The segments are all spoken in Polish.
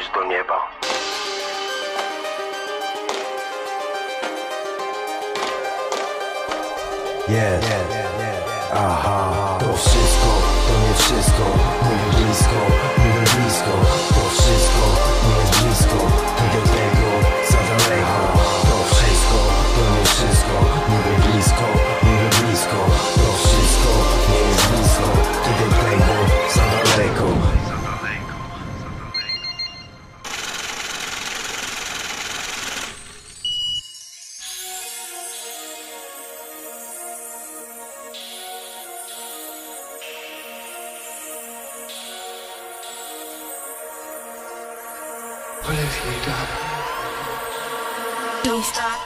trafisz do nieba. Jest, aha, to wszystko, to nie wszystko, mój blisko, mój blisko, to wszystko.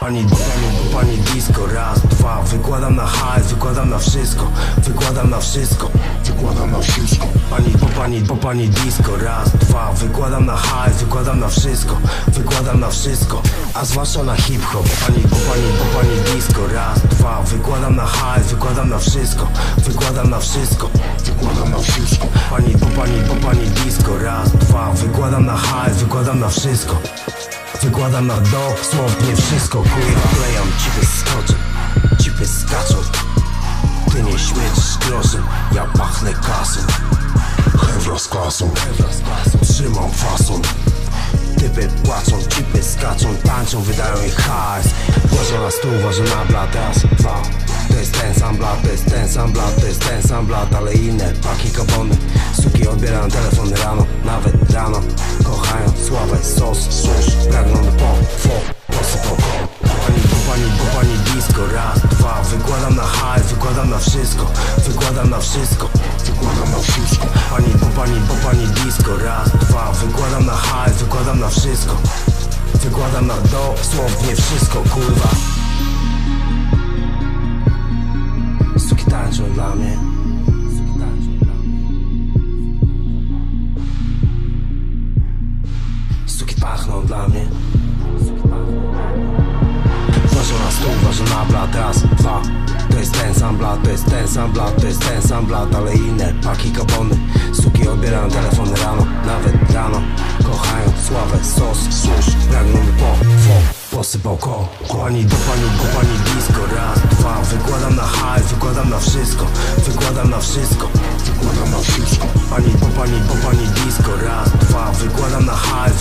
Pani, pani, pani disco, raz, dwa Wykładam na hajs, wykładam na wszystko Wykładam na wszystko Wykładam na wszystko Pani, po pani, po pani disco, raz, dwa Wykładam na hajs, wykładam na wszystko Wykładam na wszystko A zwłaszcza na hip-hop Pani, po pani, po pani disco, raz, dwa Wykładam na hajs, wykładam na wszystko Wykładam na wszystko Wykładam na wszystko Pani, po pani, po pani disco, raz, dwa Wykładam na hajs, wykładam na wszystko. Wykładam na dosłownie wszystko. Kurwa, klejam, cipy skoczę Cipy skaczą Ty nie śmiecisz groszem Ja pachnę kasą. Hewra z klasą Trzymam fason. Typy płaczą, cipy skaczą Tańczą, wydają ich hajs. Włożą na stół, na blat. Raz, dwa. To jest ten sam blat, to jest ten sam blat To jest ten sam blat, ale inne Paki kabony. Suki odbierają telefony rano sos, sos Pragną do po, fo, bo pani, bo pani disco Raz, dwa Wykładam na hajs, wykładam na wszystko Wykładam na wszystko Wykładam na wszystko. Pani, bo pani, bo pani disco Raz, dwa, wykładam na hajs, wykładam na wszystko Wykładam na dosłownie wszystko, kurwa. Suki tańczą dla mnie Pachną dla mnie. Ważą na stół, ważą na blat, raz, dwa. To jest ten sam blat, to jest ten sam blat, to jest ten sam blat Ale inne paki kabony Suki odbierają telefony rano, nawet rano. Kochają sławę, sos, sos Pragną po, fo, posypał ko. Pani do pani, bo pani disco. Raz, dwa, wykładam na hajs, wykładam na wszystko. Wykładam na wszystko. Wykładam na wszystko. Pani, po pani, po pani disco. Raz, dwa, wykładam na hajs,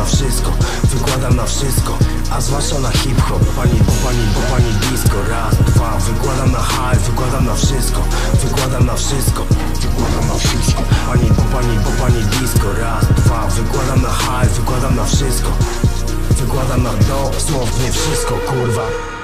na wszystko Wykładam na wszystko, a zwłaszcza na hip-hop. Pani, po pani, po pani disco Raz, dwa, wykładam na hajs, wykładam na wszystko Wykładam na wszystko Wykładam na wszystko. Pani, po pani, po pani disco Raz, dwa, wykładam na hajs, wykładam na wszystko Wykładam na dosłownie wszystko, kurwa